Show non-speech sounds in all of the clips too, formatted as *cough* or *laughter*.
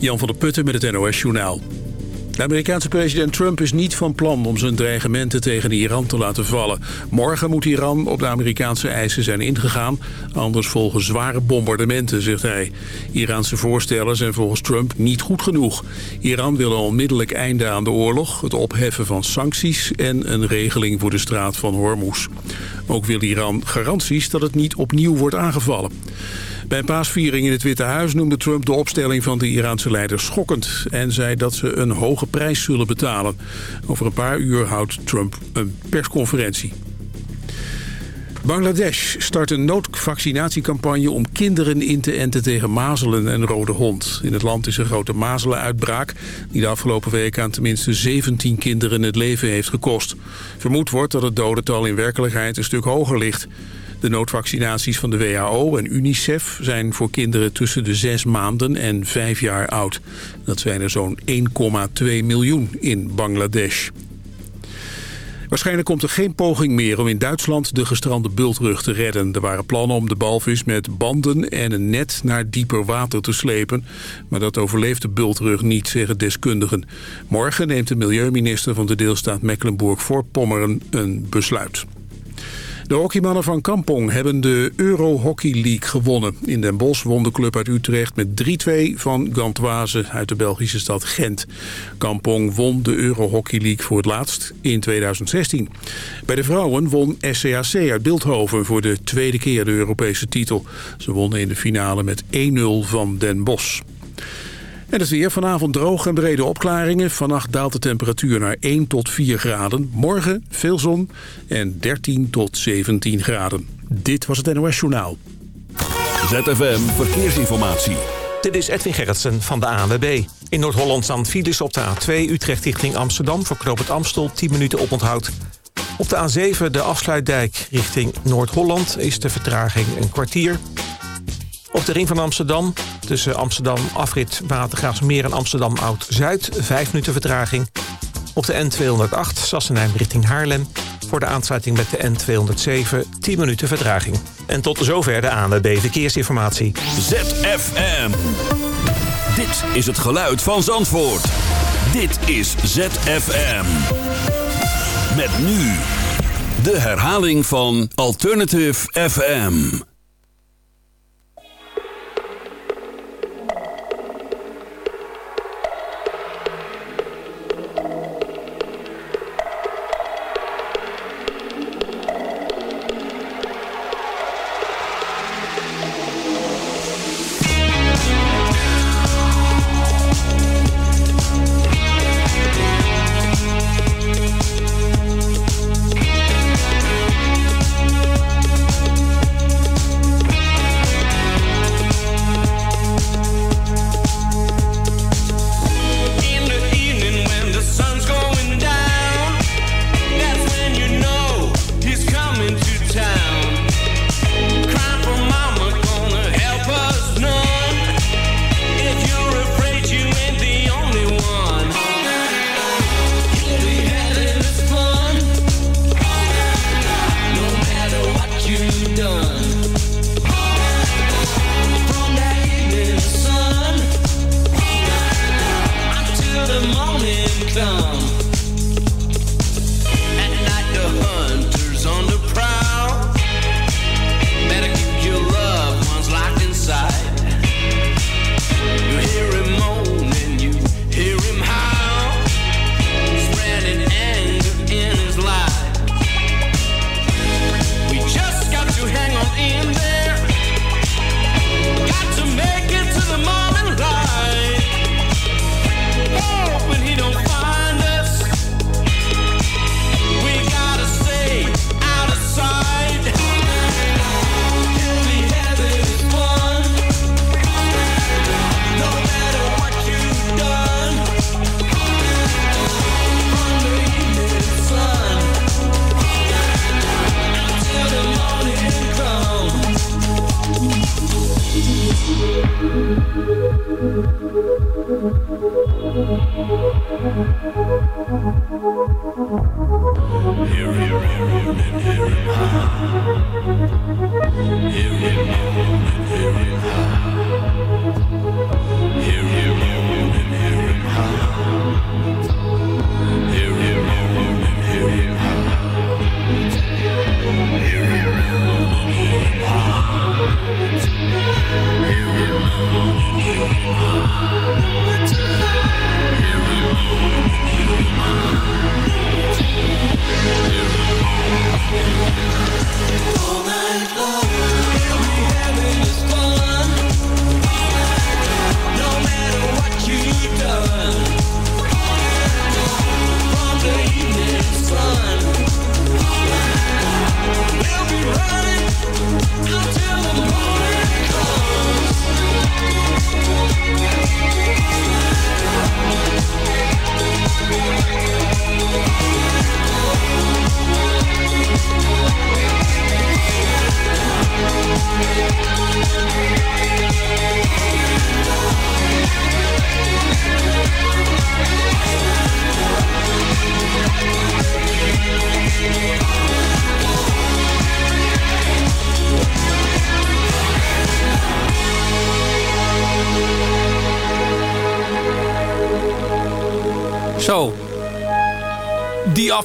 Jan van der Putten met het NOS-journaal. De Amerikaanse president Trump is niet van plan om zijn dreigementen tegen Iran te laten vallen. Morgen moet Iran op de Amerikaanse eisen zijn ingegaan. Anders volgen zware bombardementen, zegt hij. Iraanse voorstellen zijn volgens Trump niet goed genoeg. Iran wil een onmiddellijk einde aan de oorlog, het opheffen van sancties... en een regeling voor de straat van Hormuz. Ook wil Iran garanties dat het niet opnieuw wordt aangevallen. Bij paasviering in het Witte Huis noemde Trump de opstelling van de Iraanse leider schokkend... en zei dat ze een hoge prijs zullen betalen. Over een paar uur houdt Trump een persconferentie. Bangladesh start een noodvaccinatiecampagne om kinderen in te enten tegen mazelen en rode hond. In het land is een grote mazelenuitbraak die de afgelopen week aan tenminste 17 kinderen het leven heeft gekost. Vermoed wordt dat het dodental in werkelijkheid een stuk hoger ligt. De noodvaccinaties van de WHO en UNICEF zijn voor kinderen tussen de 6 maanden en 5 jaar oud. Dat zijn er zo'n 1,2 miljoen in Bangladesh. Waarschijnlijk komt er geen poging meer om in Duitsland de gestrande bultrug te redden. Er waren plannen om de balvis met banden en een net naar dieper water te slepen. Maar dat overleeft de bultrug niet, zeggen deskundigen. Morgen neemt de milieuminister van de deelstaat Mecklenburg-Voorpommeren een besluit. De hockeymannen van Kampong hebben de Euro Hockey League gewonnen. In Den Bosch won de club uit Utrecht met 3-2 van Gantoise uit de Belgische stad Gent. Kampong won de Euro Hockey League voor het laatst in 2016. Bij de vrouwen won SCAC uit Beeldhoven voor de tweede keer de Europese titel. Ze wonnen in de finale met 1-0 van Den Bosch. En het weer vanavond droog en brede opklaringen. Vannacht daalt de temperatuur naar 1 tot 4 graden. Morgen veel zon en 13 tot 17 graden. Dit was het NOS Journaal. ZFM Verkeersinformatie. Dit is Edwin Gerritsen van de ANWB. In Noord-Holland staan files op de A2 Utrecht richting Amsterdam... voor Knoop het Amstel 10 minuten oponthoud. Op de A7 de afsluitdijk richting Noord-Holland... is de vertraging een kwartier... Op de ring van Amsterdam, tussen Amsterdam Afrit Watergraafsmeer en Amsterdam Oud-Zuid, 5 minuten vertraging. Op de N208 Sassenheim richting Haarlem, voor de aansluiting met de N207 10 minuten vertraging. En tot zover de ANWB Verkeersinformatie. ZFM. Dit is het geluid van Zandvoort. Dit is ZFM. Met nu de herhaling van Alternative FM.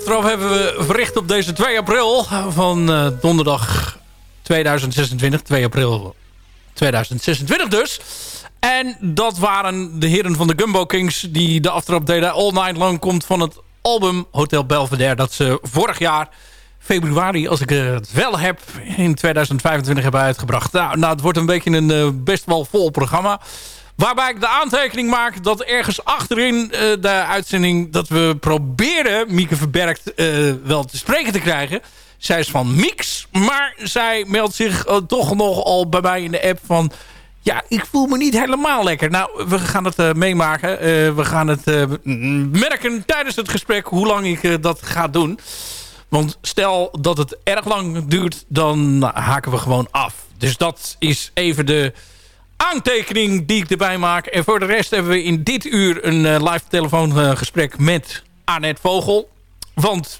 Aftrap hebben we verricht op deze 2 april van uh, donderdag 2026. 2 april 2026 dus. En dat waren de heren van de Gumbo Kings die de aftrap deden. All Night Long komt van het album Hotel Belvedere dat ze vorig jaar februari, als ik het wel heb, in 2025 hebben uitgebracht. Nou, nou het wordt een beetje een uh, best wel vol programma. Waarbij ik de aantekening maak dat ergens achterin uh, de uitzending... dat we proberen Mieke Verbergt uh, wel te spreken te krijgen. Zij is van Mix, maar zij meldt zich uh, toch nogal bij mij in de app van... Ja, ik voel me niet helemaal lekker. Nou, we gaan het meemaken. we gaan het merken tijdens het gesprek hoe lang ik dat ga doen. Want stel dat het erg lang duurt, dan haken we gewoon af. Dus dat is even de aantekening die ik erbij maak. En voor de rest hebben we in dit uur een uh, live telefoongesprek met Annette Vogel. Want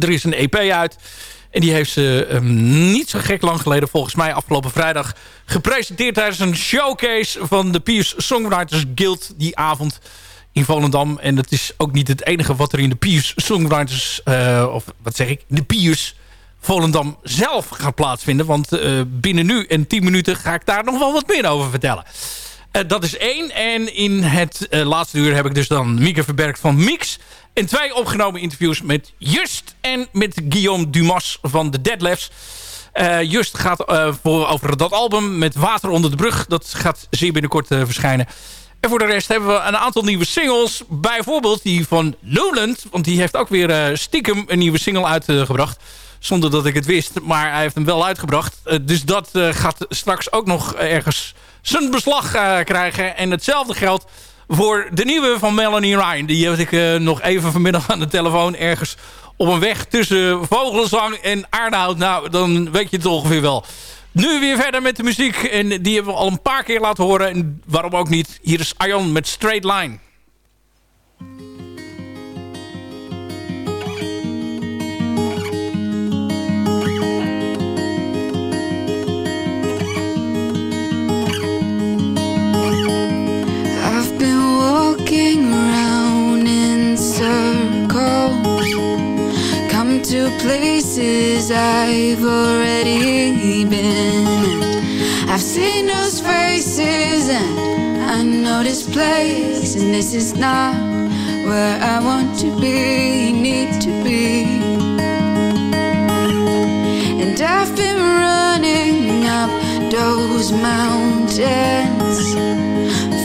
er is een EP uit. En die heeft ze um, niet zo gek lang geleden, volgens mij afgelopen vrijdag... gepresenteerd tijdens een showcase van de Piers Songwriters Guild die avond in Volendam. En dat is ook niet het enige wat er in de Piers Songwriters... Uh, of wat zeg ik, de Piers Volendam zelf gaat plaatsvinden. Want uh, binnen nu en 10 minuten ga ik daar nog wel wat meer over vertellen. Uh, dat is één. En in het uh, laatste uur heb ik dus dan Mieke Verberg van Mix. En twee opgenomen interviews met Just en met Guillaume Dumas van de Deadlifts. Just gaat voor, over dat album met Water onder de brug. Dat gaat zeer binnenkort verschijnen. En voor de rest hebben we een aantal nieuwe singles. Bijvoorbeeld die van Noland. Want die heeft ook weer stiekem een nieuwe single uitgebracht. Zonder dat ik het wist. Maar hij heeft hem wel uitgebracht. Uh, dus dat uh, gaat straks ook nog ergens zijn beslag uh, krijgen. En hetzelfde geldt voor de nieuwe van Melanie Ryan. Die heb ik nog even vanmiddag aan de telefoon. Ergens op een weg tussen Vogelzang en Aardehout. Nou, dan weet je het ongeveer wel. Nu weer verder met de muziek. En die hebben we al een paar keer laten horen. En waarom ook niet. Hier is Ion met Straight Line. To places I've already been. I've seen those faces and I know this place, and this is not where I want to be, need to be. And I've been running up those mountains,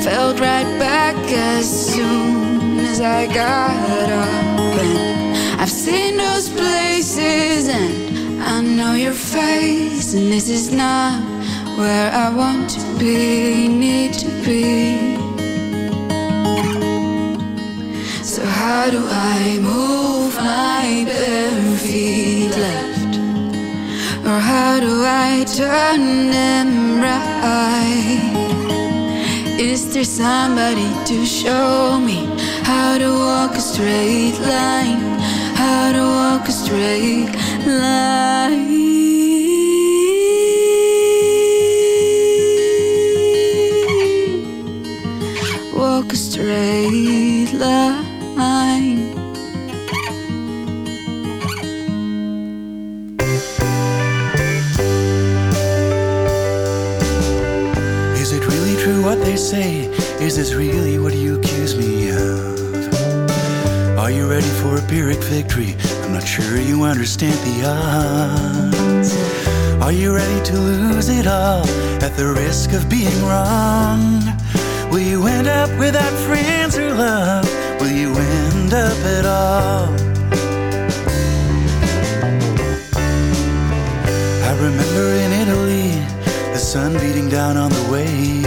felt right back as soon as I got up. And I've seen those places and I know your face, and this is not where I want to be, need to be. So, how do I move my bare? Or how do I turn them right? Is there somebody to show me how to walk a straight line? how to walk a straight line. Walk a straight line. Is this really what you accuse me of? Are you ready for a Pyrrhic victory? I'm not sure you understand the odds. Are you ready to lose it all at the risk of being wrong? Will you end up without friends or love? Will you end up at all? I remember in Italy, the sun beating down on the waves.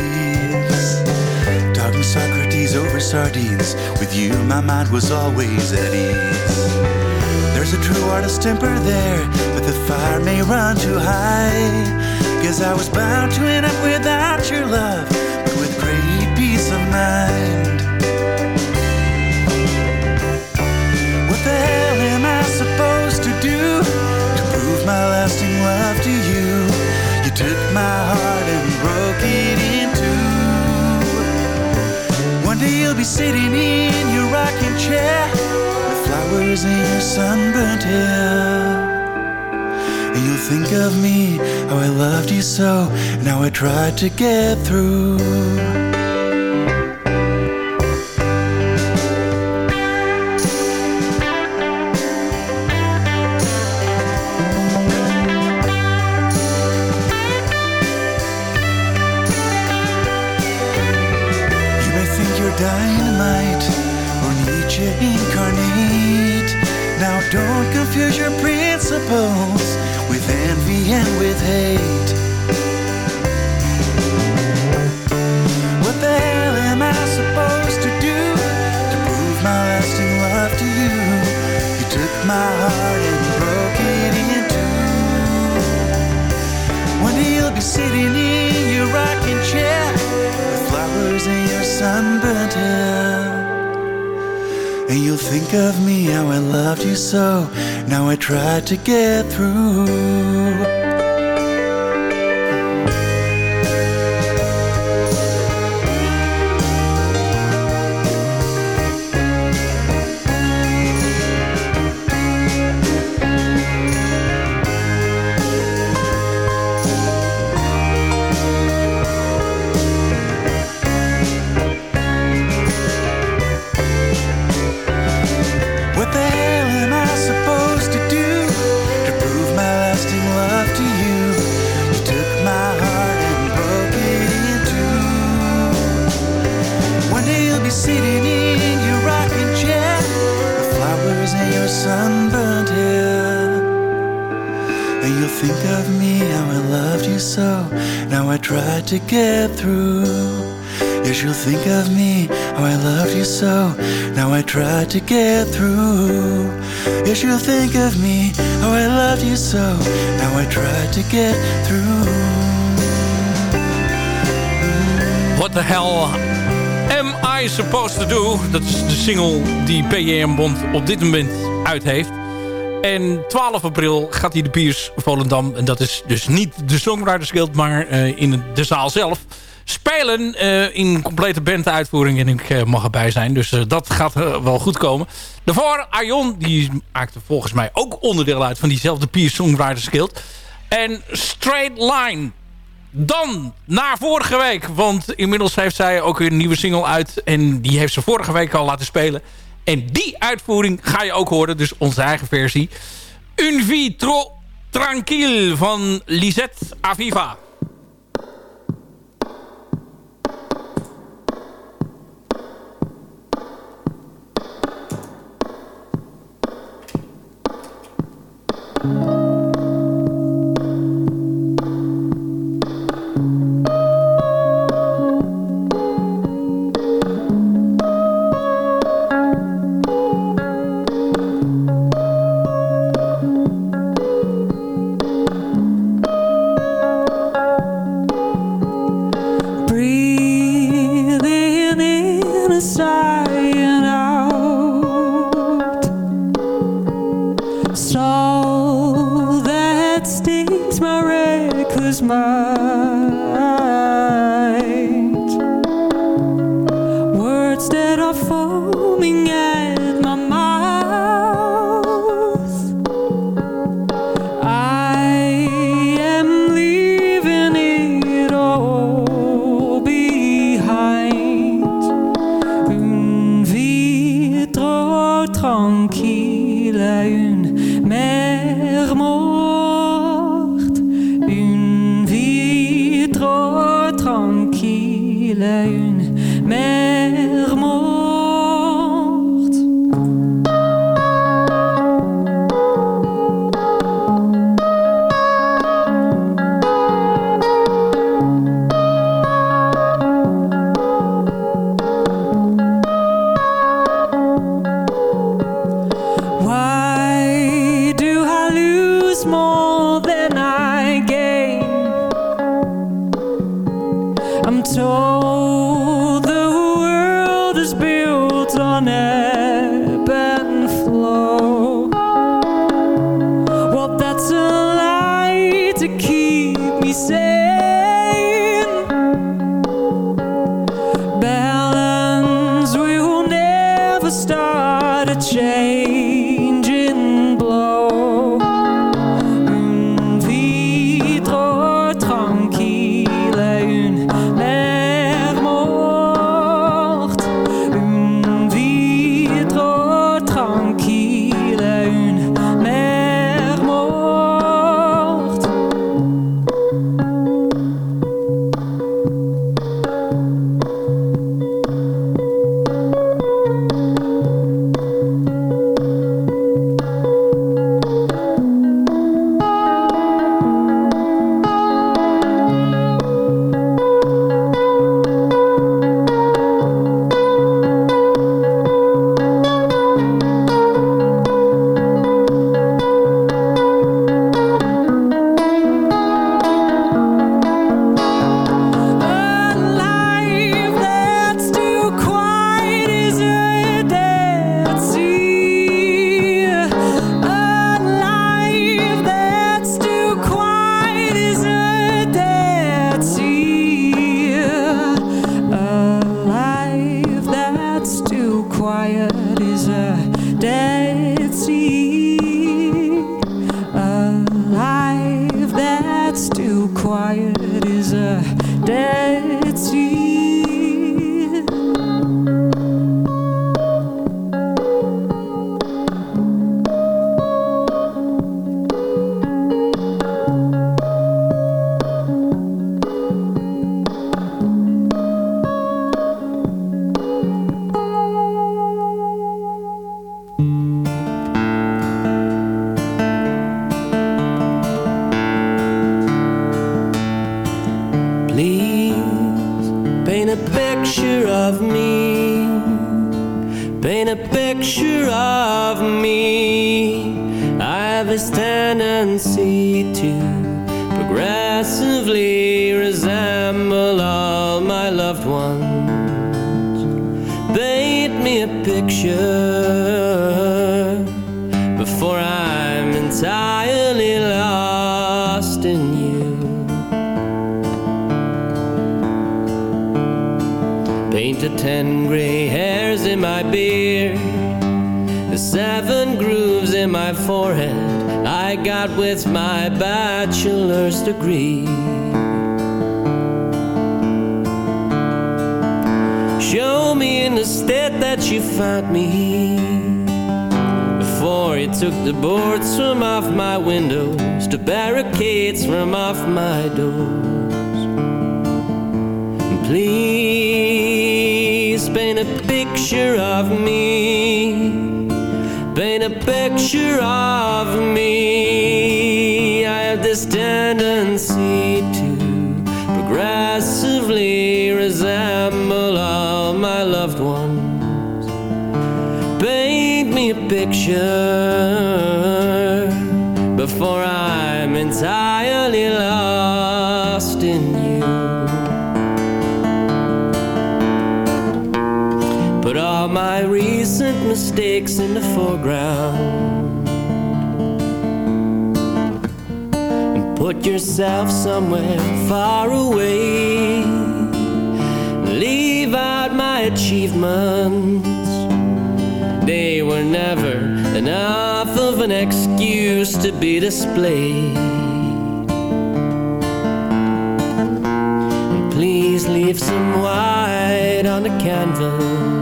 Socrates over sardines. With you, my mind was always at ease. There's a true artist temper there, but the fire may run too high. Guess I was bound to end up without your love, but with great peace of mind. You'll be sitting in your rocking chair with flowers in your sunburnt hair. And you'll think of me, how I loved you so, and how I tried to get through. To get through. You'll think of me, how I loved you so. Now I tried to get through. Yes, you'll think of me, how I loved you so. Now I tried to get through. Yes, you'll think of me, how I loved you so. Now I tried to get through. What the hell am I supposed to do? Dat is de single die PJM Bond op dit moment uit heeft. En 12 april gaat hij de Piers Volendam. En dat is dus niet de Songwriters Guild, maar eh, in de zaal zelf. Spelen eh, in complete banduitvoering en ik eh, mag erbij zijn. Dus dat gaat wel goed komen. Daarvoor Aion, die maakte volgens mij ook onderdeel uit van diezelfde Piers Songwriters Guild. En Straight Line. Dan naar vorige week. Want inmiddels heeft zij ook een nieuwe single uit. En die heeft ze vorige week al laten spelen. En die uitvoering ga je ook horen. Dus onze eigen versie. Une vie trop tranquille van Lisette Aviva. instead of fall in my beard, the seven grooves in my forehead I got with my bachelor's degree. Show me in the state that you found me before you took the boards from off my windows, the barricades from off my doors. Please paint a picture of me. Paint a picture of me. I have this tendency to progressively resemble all my loved ones. Paint me a picture before I'm entirely in the foreground. And put yourself somewhere far away. Leave out my achievements. They were never enough of an excuse to be displayed. And please leave some white on the canvas.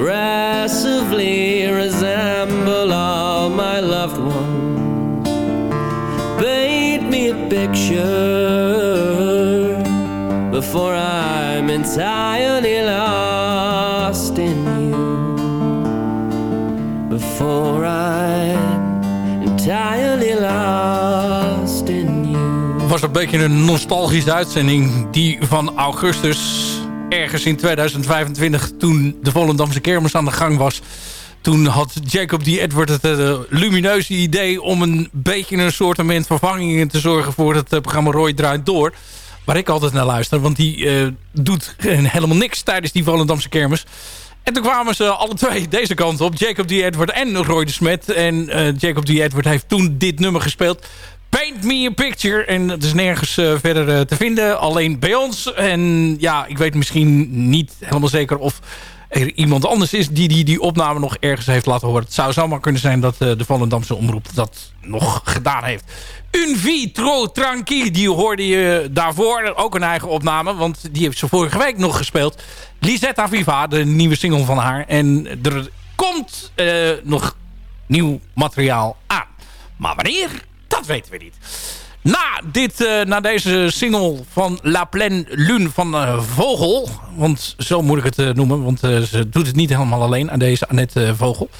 progressively resemble all my loved ones. Paint me a picture before I'm entirely lost in you. Before I'm entirely lost in you. was een beetje een nostalgische uitzending. Die van augustus, ergens in 2025... toen de Volendamse kermis aan de gang was. Toen had Jacob D. Edward het eh, lumineuze idee... om een beetje een soort vervangingen te zorgen... voor het eh, programma Roy Draait Door. Waar ik altijd naar luister. Want die eh, doet helemaal niks tijdens die Volendamse kermis. En toen kwamen ze alle twee deze kant op. Jacob D. Edward en Roy de Smet. En Jacob D. Edward heeft toen dit nummer gespeeld. Paint Me a Picture. En dat is nergens verder te vinden. Alleen bij ons. En ja, ik weet misschien niet helemaal zeker of er iemand anders is die die, die opname nog ergens heeft laten horen. Het zou zomaar kunnen zijn dat eh, de Volendamse Omroep dat nog gedaan heeft. Un vitro tranquille, die hoorde je daarvoor. Ook een eigen opname, want die heeft ze vorige week nog gespeeld. Lisetta Viva, de nieuwe single van haar. En er komt eh, nog nieuw materiaal aan. Maar wanneer? Dat weten we niet. Na, dit, eh, na deze single van La Plaine Lune van eh, Vogel... want zo moet ik het eh, noemen... want ze doet het niet helemaal alleen aan deze Annette Vogel...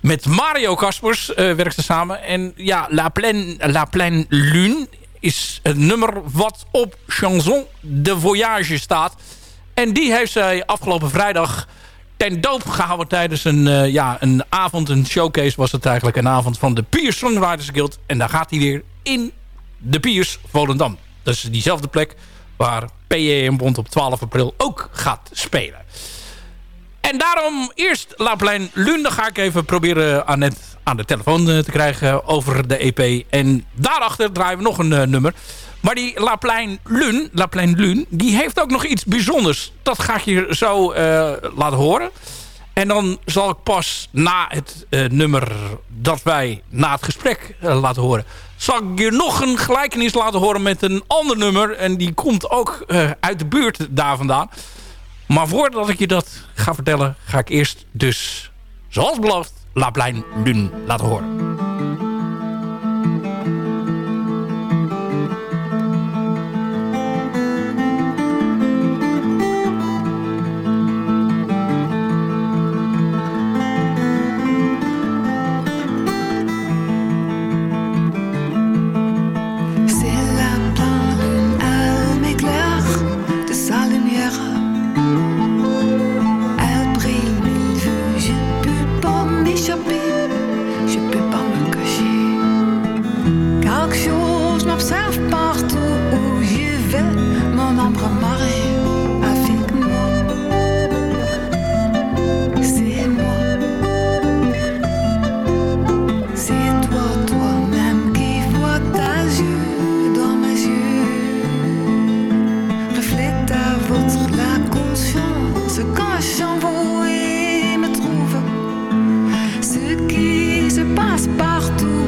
Met Mario Kaspers werkt ze samen. En ja, La Plaine, La Plaine Lune is een nummer wat op Chanson de Voyage staat. En die heeft zij afgelopen vrijdag ten doop gehouden tijdens een, uh, ja, een avond, een showcase was het eigenlijk, een avond van de Piers Songwriters Guild. En daar gaat hij weer in de Piers Volendam. Dat is diezelfde plek waar PEM Bond op 12 april ook gaat spelen. En daarom eerst La Plein Lune. Dan ga ik even proberen Annette aan de telefoon te krijgen over de EP. En daarachter draaien we nog een uh, nummer. Maar die La Plein Lune, La Plein Lune, die heeft ook nog iets bijzonders. Dat ga ik je zo uh, laten horen. En dan zal ik pas na het uh, nummer dat wij na het gesprek laten horen... zal ik je nog een gelijkenis laten horen met een ander nummer. En die komt ook uit de buurt daar vandaan. Maar voordat ik je dat ga vertellen, ga ik eerst dus, zoals beloofd, La Plein laten horen. Een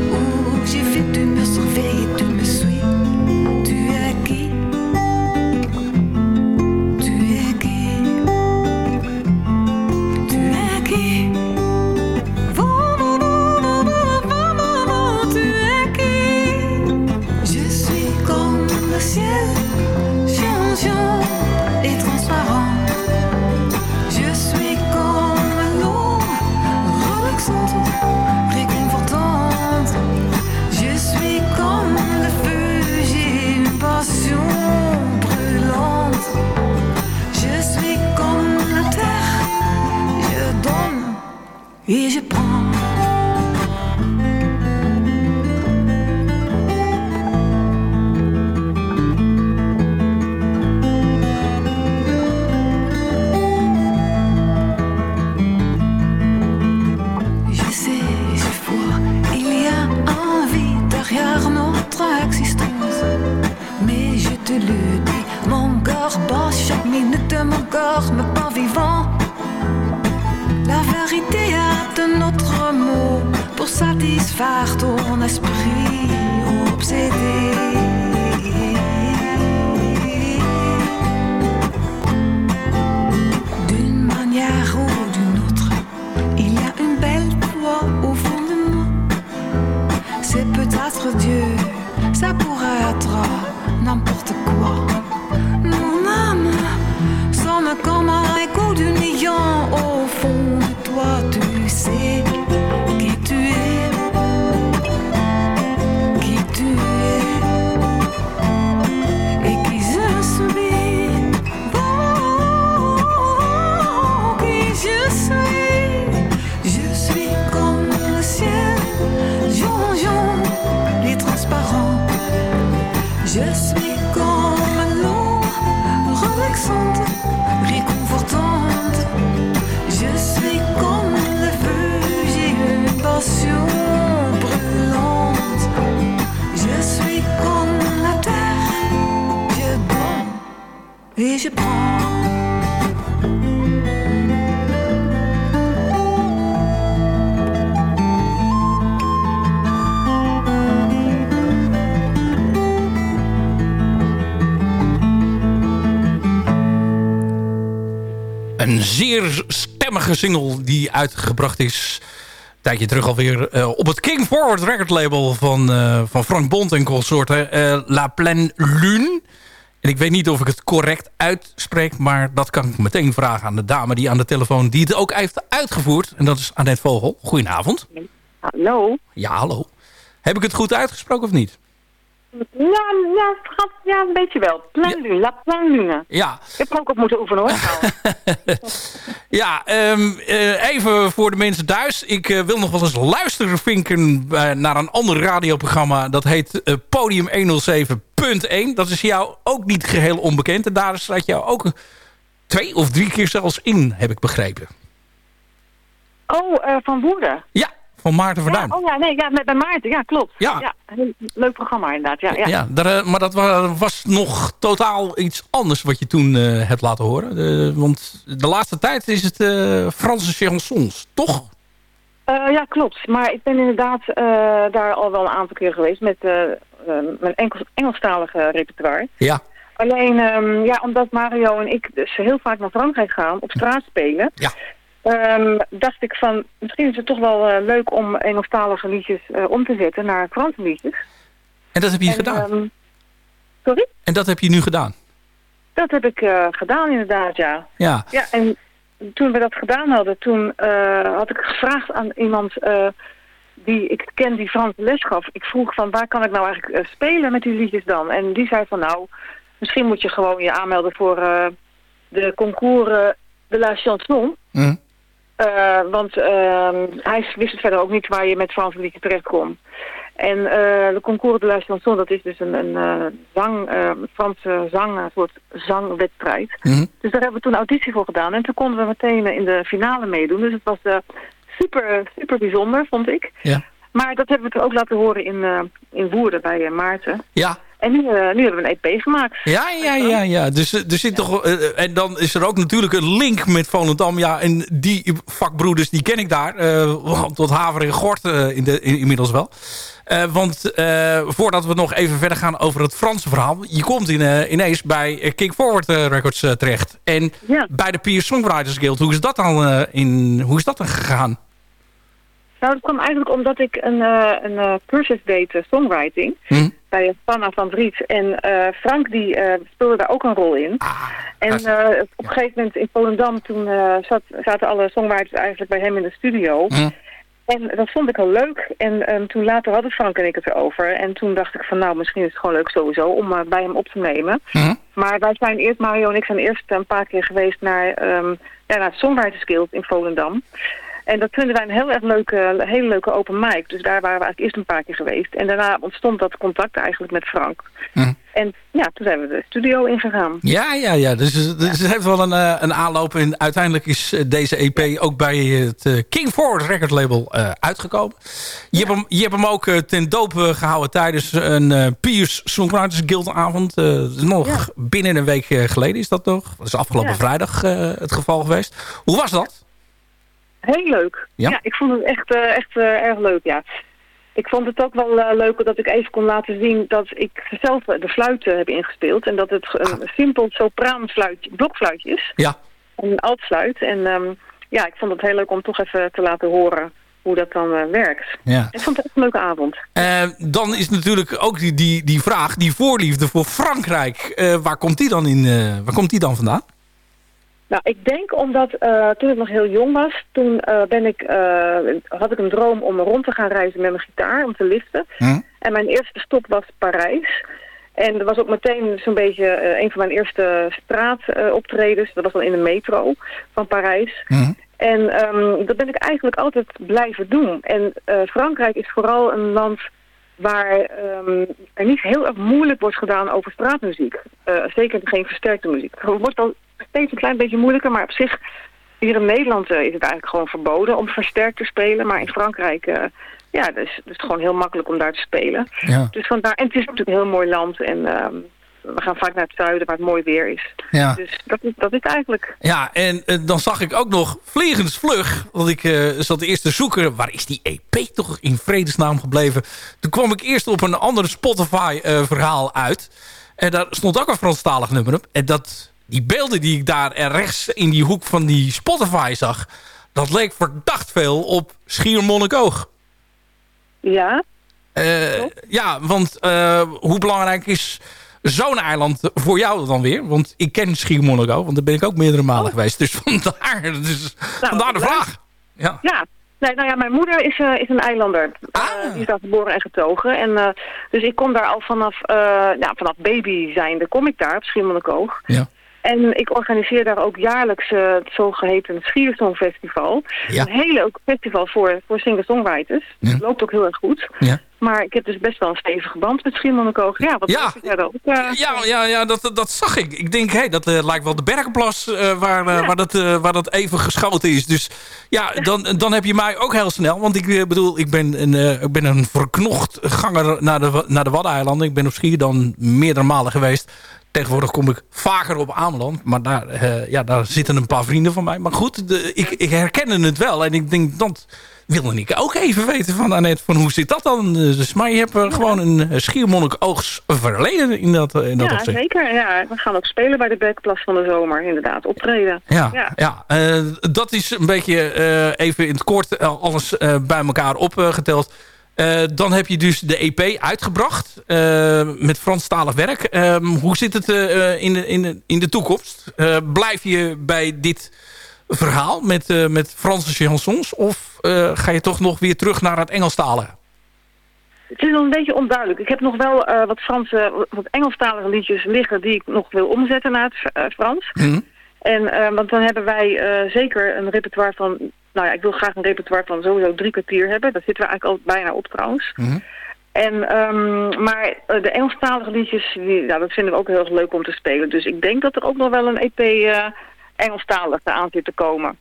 stemmige single die uitgebracht is... een tijdje terug alweer uh, op het King Forward record label van, uh, van Frank Bond en consorten. Uh, La Pleine Lune. En ik weet niet of ik het correct uitspreek... maar dat kan ik meteen vragen aan de dame die aan de telefoon... die het ook heeft uitgevoerd. En dat is Annette Vogel. Goedenavond. Hallo. Ja, hallo. Heb ik het goed uitgesproken of niet? Ja, ja, het gaat, ja, een beetje wel. La plein lune. Ja, Ik heb ook op moeten oefenen hoor. *laughs* ja ehm, eh, even voor de mensen thuis. Ik eh, wil nog wel eens luisteren vinken eh, naar een ander radioprogramma. Dat heet Podium 107.1. Dat is jou ook niet geheel onbekend. En daar staat jou ook twee of drie keer zelfs in, heb ik begrepen. oh, van Woerden. Ja, van Maarten Ja, Verduin. oh ja, nee, ja, met, bij Maarten. Ja, klopt. Ja. ja leuk programma inderdaad. Ja, ja. Ja, daar, eh, maar dat wa- was nog totaal iets anders wat je toen eh, hebt laten horen. Eh, want de laatste tijd is het Franse chansons, toch? Ja, klopt. Maar ik ben inderdaad daar al wel een aantal keer geweest met mijn Engels, Engelstalige repertoire. Ja. Alleen, ehm, ja, omdat Mario en ik dus heel vaak naar Frankrijk gaan, op straat spelen, Ja. Ehm, dacht ik van, misschien is het toch wel eh, leuk om Engelstalige liedjes eh, om te zetten naar Franse liedjes. En dat heb je En, gedaan. ehm, sorry? En dat heb je nu gedaan. Dat heb ik eh, gedaan inderdaad, ja. Ja. Ja, en toen we dat gedaan hadden, toen had ik gevraagd aan iemand die ik ken die Frans les gaf. Ik vroeg van waar kan ik nou eigenlijk spelen met die liedjes dan? En die zei van nou, misschien moet je gewoon je aanmelden voor de concours de la chanson. Hm. Eh, want ehm, hij wist het verder ook niet waar je met liedjes terecht kon. En eh, de concours de la chanson, dat is dus een, een eh, zang, Franse zang, een soort zangwedstrijd. Mhm. Dus daar hebben we toen auditie voor gedaan. En toen konden we meteen in de finale meedoen. Dus het was super, super bijzonder, vond ik. Ja. Maar dat hebben we ook laten horen in, in Woerden bij Maarten. Ja. En nu, eh, nu hebben we een EP gemaakt. Ja, ja, ja, ja. Dus eh, er zit toch. eh, en dan is er ook natuurlijk een link met Volendam. Ja, en die vakbroeders die ken ik daar. tot haver en gort in de, in- inmiddels wel. Want voordat we nog even verder gaan over het Franse verhaal. Je komt in, ineens bij King Forward Records terecht. En Ja. bij de Peer Songwriters Guild. Hoe is dat dan, in, hoe is dat dan gegaan? Nou, dat kwam eigenlijk omdat ik een, een cursus deed songwriting. Hm? Bij Panna van Vries. En eh, Frank die eh, speelde daar ook een rol in. en eh, op een gegeven moment in Volendam toen zat, zaten alle songwriters eigenlijk bij hem in de studio. Hm? En dat vond ik al leuk. En ehm, toen later hadden Frank en ik het erover. En toen dacht ik van nou, misschien is het gewoon leuk sowieso om bij hem op te nemen. Hm? Maar wij zijn eerst, Mario en ik zijn eerst een paar keer geweest naar, ehm ja, naar het Songwriters Guild in Volendam. En dat vinden wij een heel erg leuke, hele leuke open mic. Dus daar waren we eigenlijk eerst een paar keer geweest. En daarna ontstond dat contact eigenlijk met Frank. Hm. En ja, toen zijn we de studio ingegaan. Ja, ja, ja. Dus, eh, dus het heeft wel een, eh, een aanloop. En uiteindelijk is eh, deze EP ook bij het eh, King Forward record label uitgekomen. Je, hebt hem, je hebt hem ook ten doop eh, gehouden tijdens een eh Piers Songwriters Guild avond. Is nog Ja. binnen een week geleden is dat nog. Dat is afgelopen vrijdag het geval geweest. Hoe was dat? Heel leuk. Ja? Ja, ik vond het echt, eh, echt eh, erg leuk, ja. Ik vond het ook wel eh, leuk dat ik even kon laten zien dat ik zelf de fluit eh, heb ingespeeld. En dat het een simpel sopraanfluitje, blokfluitje is. Ja. Een altfluit. En ehm, ja, ik vond het heel leuk om toch even te laten horen hoe dat dan werkt. ja. Ik vond het echt een leuke avond. Dan is natuurlijk ook die, die, die vraag, die voorliefde voor Frankrijk. Waar komt die dan in? waar komt die dan vandaan? Nou, ik denk omdat eh, toen ik nog heel jong was, toen eh, ben ik, eh, had ik een droom om rond te gaan reizen met mijn gitaar, om te liften. Hm? En mijn eerste stop was Parijs. En dat was ook meteen zo'n beetje een van mijn eerste straatoptredens. dat was dan in de metro van Parijs. Hm? En ehm, dat ben ik eigenlijk altijd blijven doen. En Frankrijk is vooral een land waar ehm, er niet heel erg moeilijk wordt gedaan over straatmuziek. Zeker geen versterkte muziek. Het wordt al steeds een klein beetje moeilijker, maar op zich... Hier in Nederland eh, is het eigenlijk gewoon verboden om versterkt te spelen. Maar in Frankrijk, eh, ja, dus, dus het is gewoon heel makkelijk om daar te spelen. Ja. Dus vandaar, en het is natuurlijk een heel mooi land. En ehm, we gaan vaak naar het zuiden waar het mooi weer is. Ja. Dus dat is, dat is eigenlijk. Ja, en eh, dan zag ik ook nog vliegensvlug. Want ik zat eerst te zoeken. Waar is die EP toch in vredesnaam gebleven? Toen kwam ik eerst op een ander Spotify-verhaal uit. En daar stond ook een Franstalig nummer op. En dat, die beelden die ik daar rechts in die hoek van die Spotify zag... dat leek verdacht veel op Schiermonnikoog. Ja, Eh ja, want eh, hoe belangrijk is zo'n eiland voor jou dan weer? Want ik ken Schiermonnikoog, want daar ben ik ook meerdere malen geweest. Dus vandaar, dus vandaar de vraag. Ja. ja. Nee, nou ja, mijn moeder is, eh, is een eilander. Ah. Die is daar geboren en getogen. En, dus ik kom daar al vanaf, ja, vanaf baby zijnde, kom ik daar op Schiermonnikoog. Ja. En ik organiseer daar ook jaarlijks eh, het zogeheten Schiersongfestival. Ja. Een hele ook festival voor, voor singer-songwriters. Ja. Het loopt ook heel erg goed. Ja. Maar ik heb dus best wel een stevige band met Schiermonnikoog. Ja, wat Ja. dat dat ook, eh, Ja, ja, ja dat, dat zag ik. Ik denk, hé, dat eh, lijkt wel de Bergenplas eh, waar, eh, waar, dat, eh, waar dat even geschoten is. Dus ja, dan, dan heb je mij ook heel snel. Want ik bedoel, ik ben een, eh, ik ben een verknocht ganger naar de, naar de Waddeneilanden. Ik ben op Schierdam meerdere malen geweest. Tegenwoordig kom ik vaker op Ameland. Maar daar, eh, ja, daar zitten een paar vrienden van mij. Maar goed, de, ik, ik herkende het wel. En ik denk, dat wilde ik ook even weten van Annette. Van hoe zit dat dan? Dus, maar je hebt eh, gewoon een eh, schiermonnik oogs verleden in dat, eh, in dat ja, opzicht. zeker. Ja, we gaan ook spelen bij de Bergplas van de zomer, inderdaad. Optreden. Ja, ja. Ja. eh, dat is een beetje eh, even in het kort eh, alles eh, bij elkaar opgeteld. Eh, dan heb je dus de EP uitgebracht eh, met Franstalig werk. Ehm, hoe zit het eh, in, de, in, de, in de toekomst? Blijf je bij dit verhaal met, met Franse chansons? Of ga je toch nog weer terug naar het Engelstalige? Het is nog een beetje onduidelijk. Ik heb nog wel wat Franse, wat Engelstalige liedjes liggen die ik nog wil omzetten naar het Frans. Hm? En, want dan hebben wij zeker een repertoire van, nou ja, ik wil graag een repertoire van sowieso drie kwartier hebben. Daar zitten we eigenlijk al bijna op trouwens. Mhm. En, ehm, maar eh, de Engelstalige liedjes, die, nou, dat vinden we ook heel erg leuk om te spelen. Dus ik denk dat er ook nog wel een EP eh Engelstalig aan zit te komen.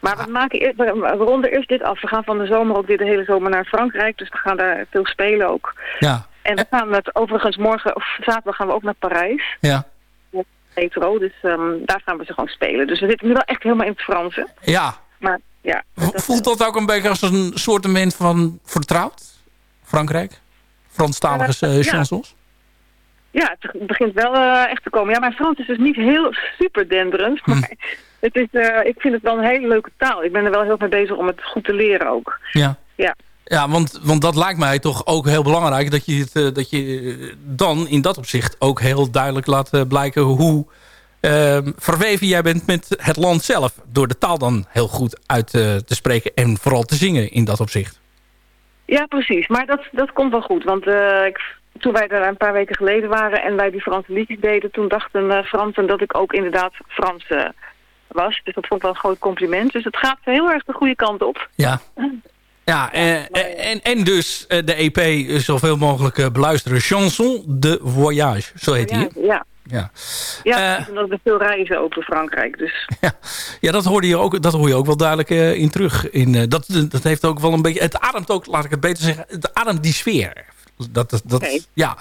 Maar we, maken eer- we we ronden eerst dit af. We gaan van de zomer ook weer de hele zomer naar Frankrijk. Dus we gaan daar veel spelen ook. Ja, En we gaan met, overigens morgen, of zaterdag gaan we ook naar Parijs. ja. Metro, dus ehm, daar gaan we ze gewoon spelen. Dus we zitten nu wel echt helemaal in het Franse. ja. Maar ja, dat- Voelt dat ook een beetje als een soortement van vertrouwd? Frankrijk? Franstalige eh, Ja. chansons? ja, het begint wel eh, echt te komen. Ja, mijn Frans is dus niet heel super denderend. Hm. Maar *laughs* het is, eh, ik vind het wel een hele leuke taal. Ik ben er wel heel mee bezig om het goed te leren ook. Ja. Ja. Ja, want, want dat lijkt mij toch ook heel belangrijk... dat je, het, dat je dan in dat opzicht ook heel duidelijk laat blijken... hoe verweven jij bent met het land zelf. Door de taal dan heel goed uit eh, te spreken en vooral te zingen in dat opzicht. Ja, precies. Maar dat, dat komt wel goed. Want eh, ik, toen wij er een paar weken geleden waren en wij die Franse liedjes deden... toen dachten uh, Fransen dat ik ook inderdaad Frans eh, was. Dus dat vond ik wel een groot compliment. Dus het gaat heel erg de goede kant op. Ja. Ja, eh, en, en dus eh, de EP zoveel mogelijk eh, beluisteren. Chanson de Voyage, zo heet. Ja, hè? ja. Ja. Ja, Eh, omdat we veel reizen door Frankrijk. Dus *laughs* Ja, ja dat, hoorde je ook, dat hoor je ook wel duidelijk eh, in terug. In, eh, dat, dat heeft ook wel een beetje... Het ademt ook, laat ik het beter zeggen... Het ademt die sfeer. Dat, dat, dat, ja.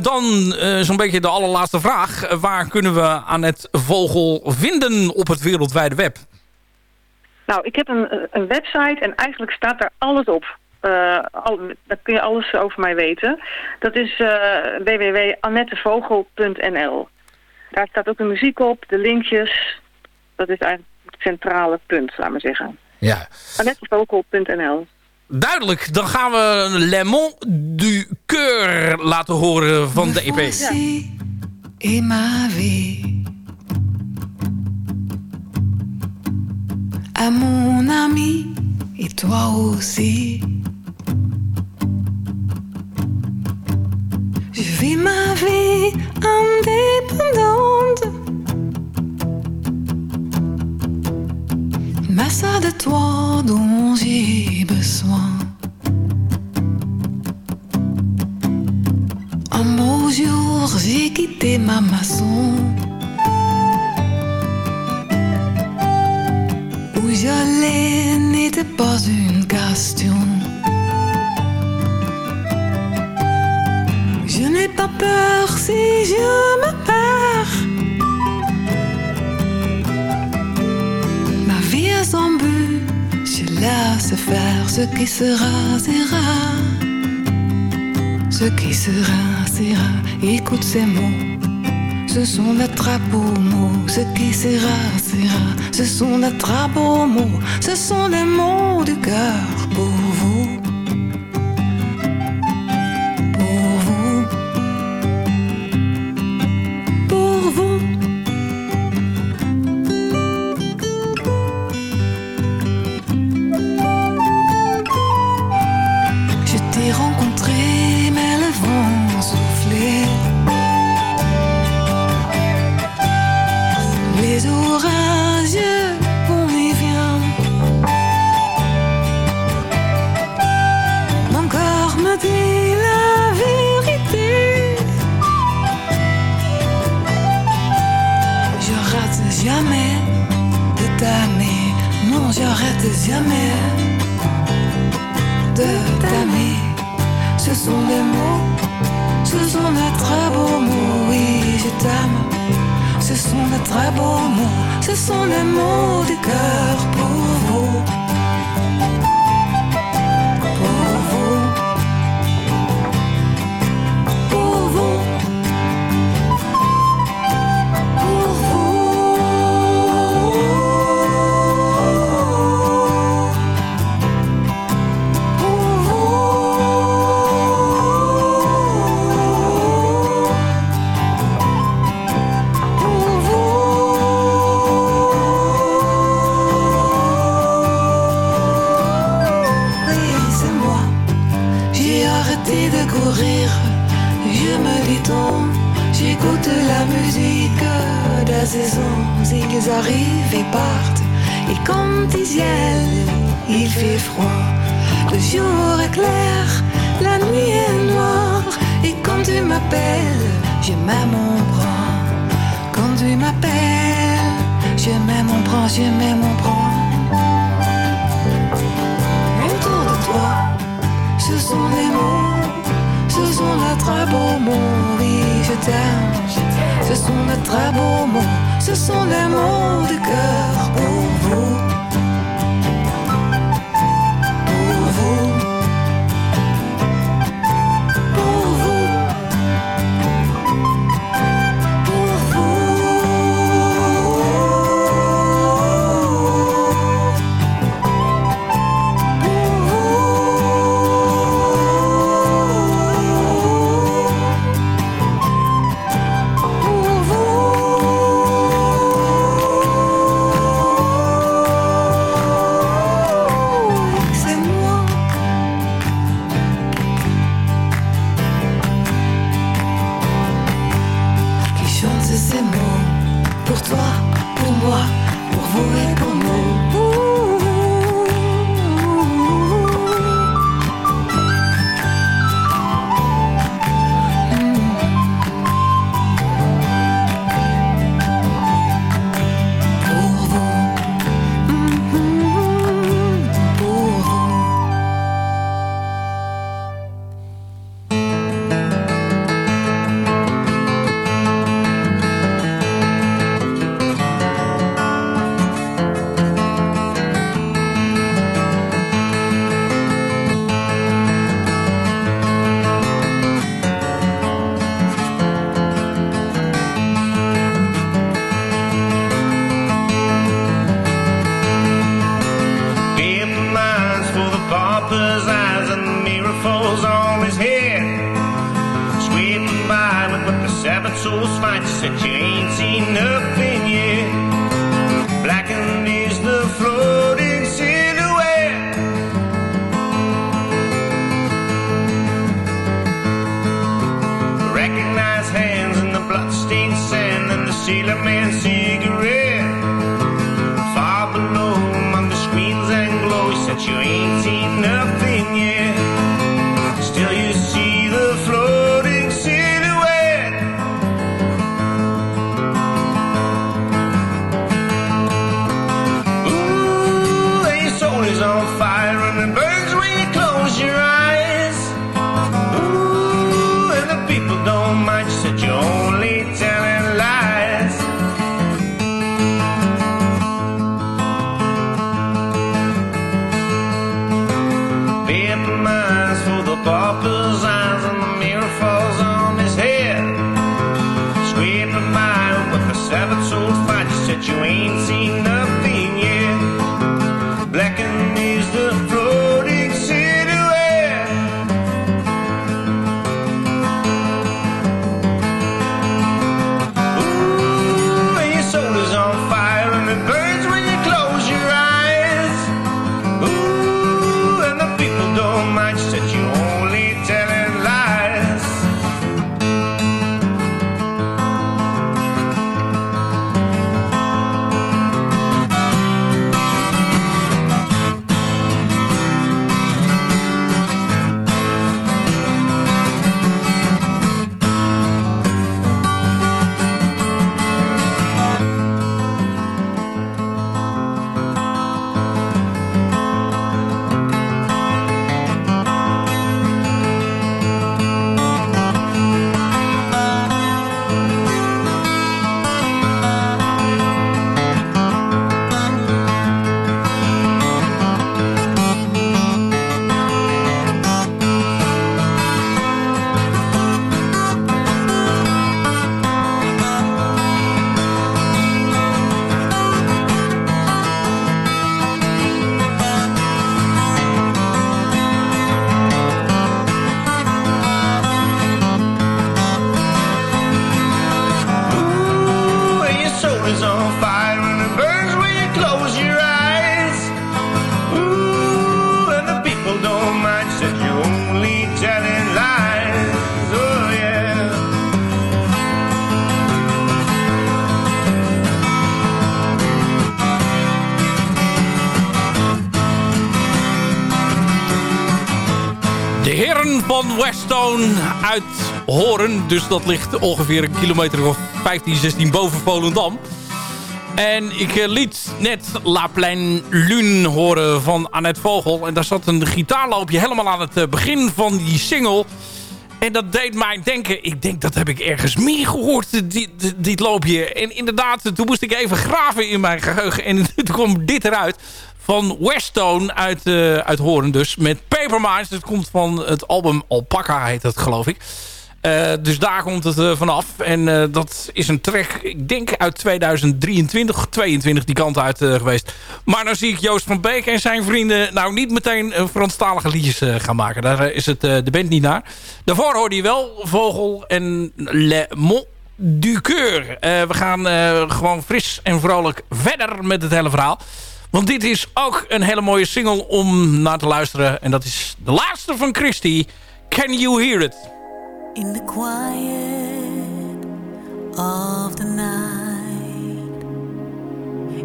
Dan zo'n beetje de allerlaatste vraag. Waar kunnen we aan het vogel vinden op het wereldwijde web? Nou, ik heb een, een website en eigenlijk staat daar alles op. Uh, al, daar kun je alles over mij weten. Dat is uh, www.annettevogel.nl. Daar staat ook de muziek op, de linkjes. Dat is eigenlijk het centrale punt, laat maar zeggen. Ja. Annettevogel.nl. Duidelijk, dan gaan we Le Mont du Coeur laten horen van de EP. Ma vie. À mon ami et toi aussi. Je vis ma vie indépendante. Mais ça de toi dont j'ai besoin. Un beau jour, j'ai quitté ma maison. Où j'allais n'était pas une question. Peur si je me perds. Ma vie est en but, je laisse faire ce qui sera, sera. Ce qui sera, sera. Écoute ces mots. Ce sont de très beaux mots. Ce qui sera, sera. Ce sont de très beaux mots. Ce sont des mots du cœur pour vous. Dus dat ligt ongeveer een kilometer of 15, 16 boven Volendam. En ik eh, liet net La Pleine Lune horen van Annette Vogel. En daar zat een gitaarloopje helemaal aan het eh, begin van die single. En dat deed mij denken, ik denk dat heb ik ergens meer gehoord, dit, dit, loopje. En inderdaad, toen moest ik even graven in mijn geheugen. En *laughs* toen kwam dit eruit van Westone uit, uh, uit Horen dus. Met Paper Minds. Dat komt van het album Alpaca heet dat geloof ik. Uh, dus daar komt het uh, vanaf. En uh, dat is een track, ik denk uit 2023 of 22 die kant uit geweest. Maar dan zie ik Joost van Beek en zijn vrienden nou niet meteen Franstalige liedjes gaan maken. Daar is het de band niet naar. Daarvoor hoorde je wel Vogel en Le Mont du Coeur. we gaan gewoon fris en vrolijk verder met het hele verhaal. Want dit is ook een hele mooie single om naar te luisteren. En dat is de laatste van Christy. Can You Hear It? In the quiet of the night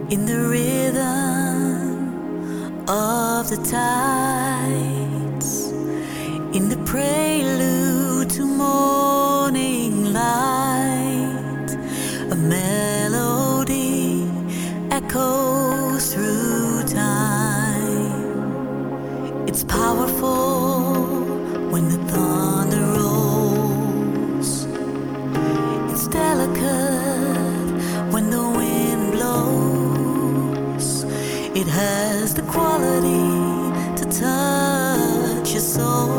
In the rhythm of the tides In the prelude to morning has the quality to touch your soul.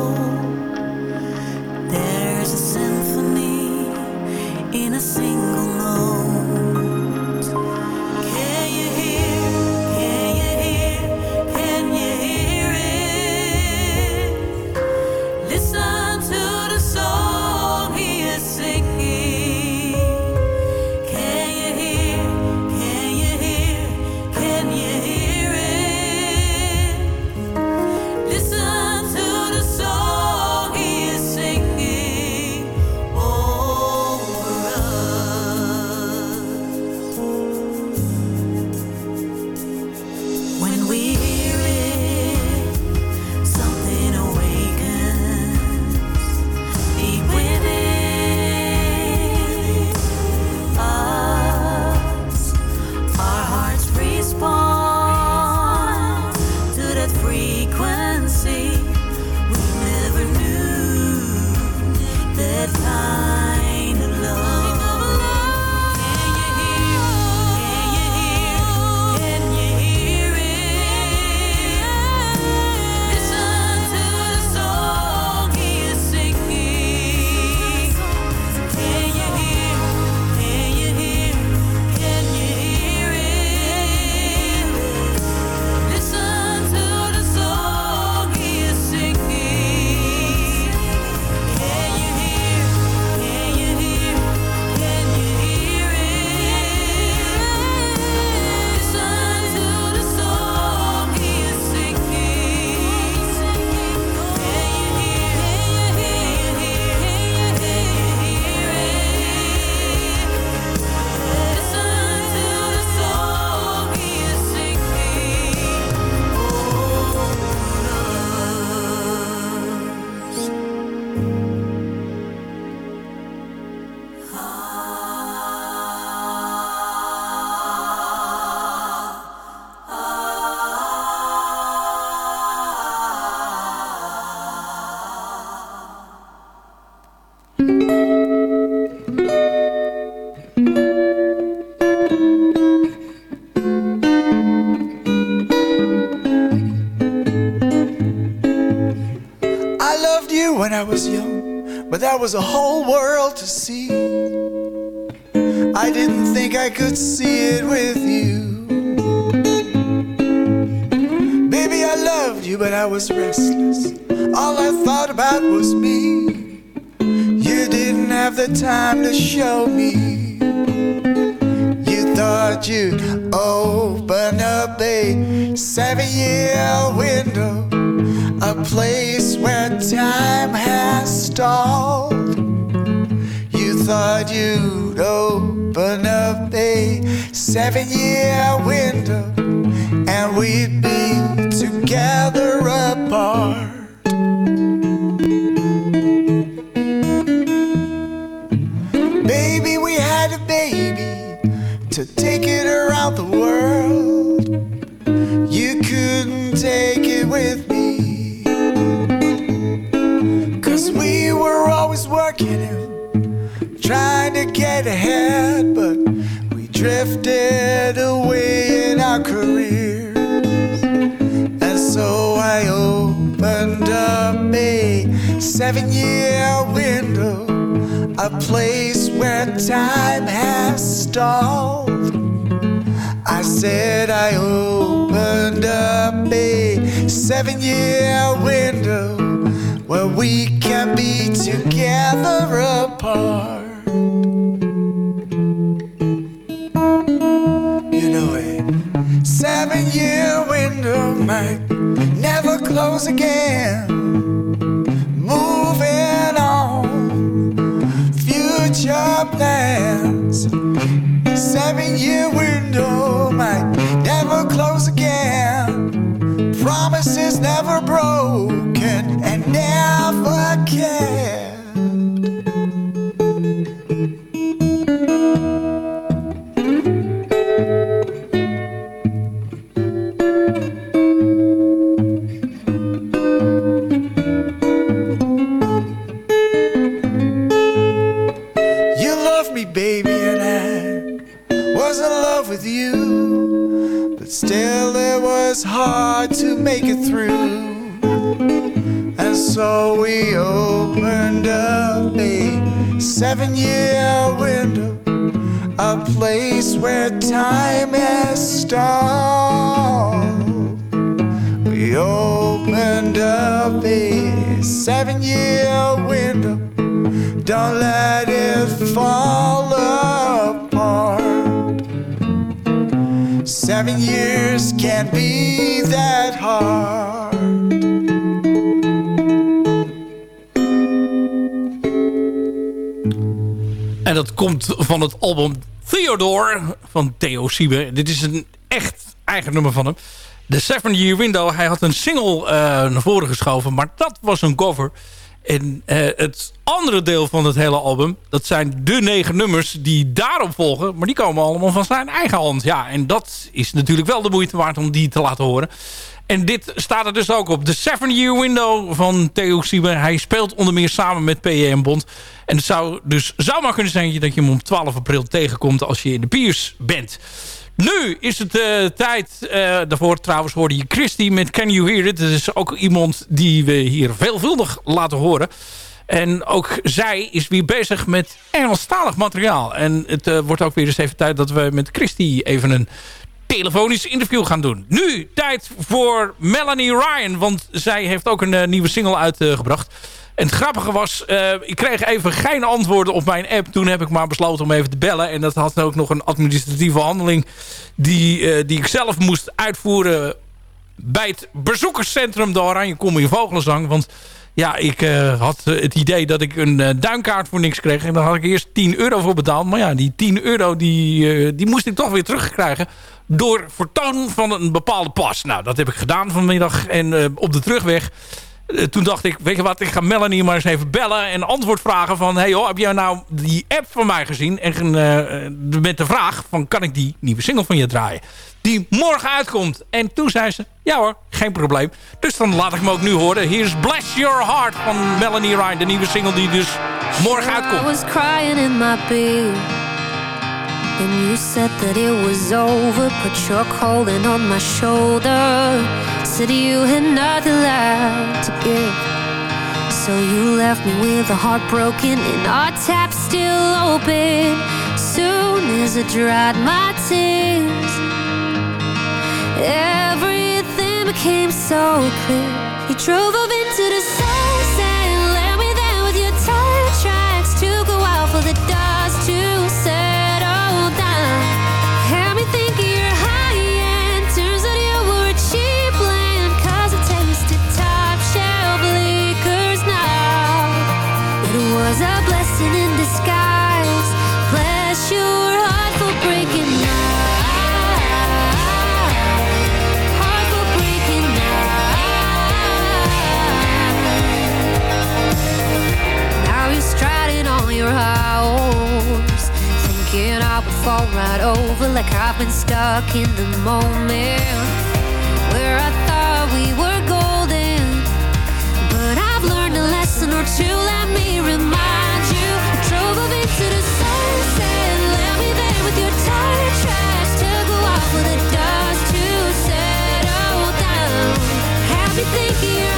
Was young, but that was a whole world to see. I didn't think I could see it with you. Baby, I loved you, but I was restless. All I thought about was me. You didn't have the time to show me. You thought you'd open up a seven year window, a place where time stall. You thought you'd open up a seven year window and we'd be together apart. Baby, we had a baby to take it around the world. Ahead, but we drifted away in our careers. And so I opened up a seven year window, a place where time has stalled. I said I opened up a seven year window where we can be together apart. Seven year window might never close again. Moving on, future plans. Seven year window might never close again. Promises never broken and never kept. Make it through. And so we opened up a seven year window, a place where time has stalled. We opened up a seven year window. Don't let it fall apart. Years can't be that hard. En dat komt van het album Theodore van Theo Siebe. Dit is een echt eigen nummer van hem. The Seven Year Window. Hij had een single eh, naar voren geschoven, maar dat was een cover. En eh, het andere deel van het hele album, dat zijn de negen nummers die daarop volgen. Maar die komen allemaal van zijn eigen hand. Ja, en dat is natuurlijk wel de moeite waard om die te laten horen. En dit staat er dus ook op. De Seven Year Window van Theo Siebe. Hij speelt onder meer samen met P.M. Bond. En het zou dus zou maar kunnen zijn dat je hem om 12 april tegenkomt als je in de Piers bent. Nu is het uh, tijd, uh, daarvoor trouwens hoorde je Christy met Can You Hear It. Dat is ook iemand die we hier veelvuldig laten horen. En ook zij is weer bezig met Engelstalig materiaal. En het uh, wordt ook weer eens even tijd dat we met Christy even een telefonisch interview gaan doen. Nu tijd voor Melanie Ryan, want zij heeft ook een nieuwe single uitgebracht. En het grappige was, uh, ik kreeg even geen antwoorden op mijn app. Toen heb ik maar besloten om even te bellen. En dat had ook nog een administratieve handeling die, uh, die ik zelf moest uitvoeren bij het bezoekerscentrum de Oranje Kom in Vogelenzang. Want ja, ik uh, had het idee dat ik een duinkaart voor niks kreeg. En daar had ik eerst 10 euro voor betaald. Maar ja, die 10 euro die, die moest ik toch weer terugkrijgen door vertoon van een bepaalde pas. Nou, dat heb ik gedaan vanmiddag. En op de terugweg uh, toen dacht ik, weet je wat, ik ga Melanie maar eens even bellen en antwoord vragen van, hey joh, heb jij nou die app van mij gezien? En uh, met de vraag van, kan ik die nieuwe single van je draaien? Die morgen uitkomt. En toen zei ze, ja hoor, geen probleem. Dus dan laat ik hem ook nu horen. Hier is Bless Your Heart van Melanie Ryan, de nieuwe single die dus morgen uitkomt. I was crying in my. Then you said that it was over. Put your cold hand on my shoulder. Said you had nothing left to give. So you left me with a heart broken And our tap still open. Soon as I dried my tears Everything became so clear. You drove off into the sunset fall right over like I've been stuck in the moment where I thought we were golden. But I've learned a lesson or two, let me remind you. Drove a bit to the sunset, left me there with your tire trash. Took a while for the dust to settle down. Happy thinking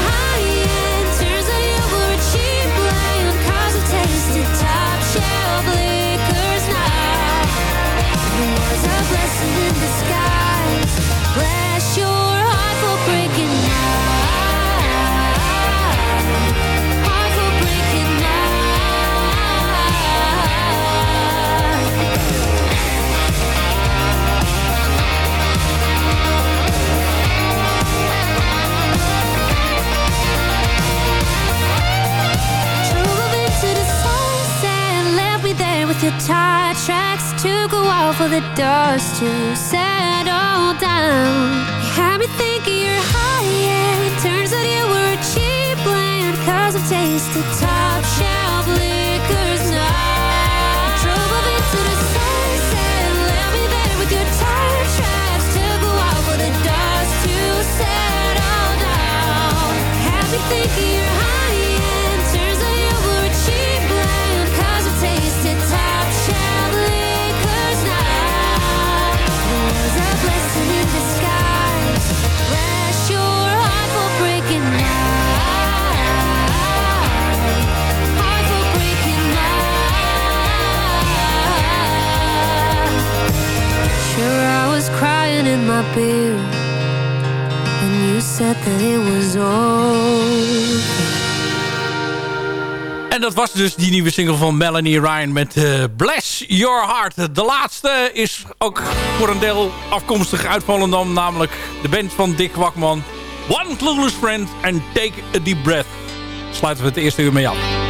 was dus die nieuwe single van Melanie Ryan met eh, Bless Your Heart. De laatste is ook voor een deel afkomstig uit Volendam. Namelijk de band van Dick Wakman. One Clueless Friend and Take a Deep Breath. Sluiten we het eerste uur mee af.